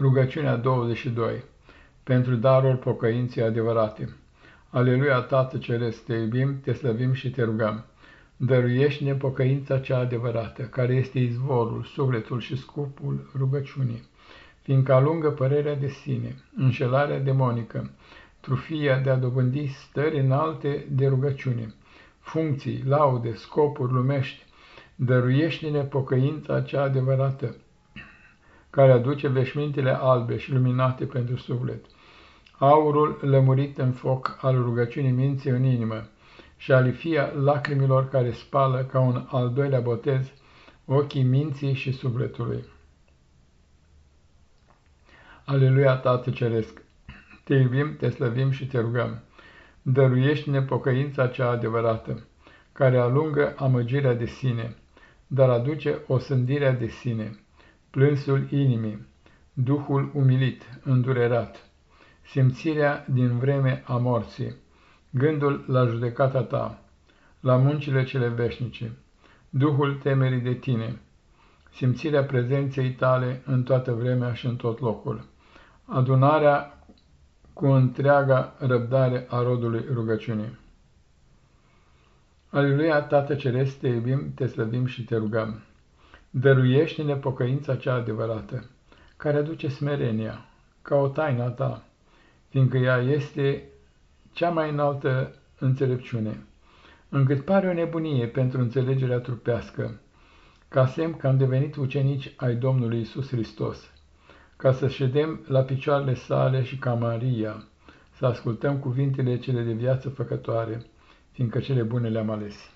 Rugăciunea 22 Pentru darul pocăinței adevărate. Aleluia, Tată Ceresc, te iubim, te slăvim și te rugăm. Dăruiește-ne pocăința cea adevărată, care este izvorul, sufletul și scopul rugăciunii, fiindcă alungă părerea de sine, înșelarea demonică, trufia de a dobândi stări înalte de rugăciune, funcții, laude, scopuri lumești, dăruiește-ne pocăința cea adevărată, care aduce veșmintele albe și luminate pentru suflet, aurul lămurit în foc al rugăciunii minții în inimă și alifia lacrimilor care spală ca un al doilea botez ochii minții și sufletului. Aleluia, Tată Ceresc! Te iubim, te slăvim și te rugăm. Dăruiește-ne pocăința cea adevărată, care alungă amăgirea de sine, dar aduce o sândirea de sine plânsul inimii, duhul umilit, îndurerat, simțirea din vreme a morții, gândul la judecata ta, la muncile cele veșnice, duhul temerii de tine, simțirea prezenței tale în toată vremea și în tot locul, adunarea cu întreaga răbdare a rodului rugăciunii. Aleluia, Tată Ceresc, te iubim, te slăvim și te rugăm. Dăruiește-ne pocăința cea adevărată, care aduce smerenia, ca o taină a ta, fiindcă ea este cea mai înaltă înțelepciune, încât pare o nebunie pentru înțelegerea trupească, ca semn că am devenit ucenici ai Domnului Isus Hristos, ca să ședem la picioarele sale și ca Maria, să ascultăm cuvintele cele de viață făcătoare, fiindcă cele bune le-am ales.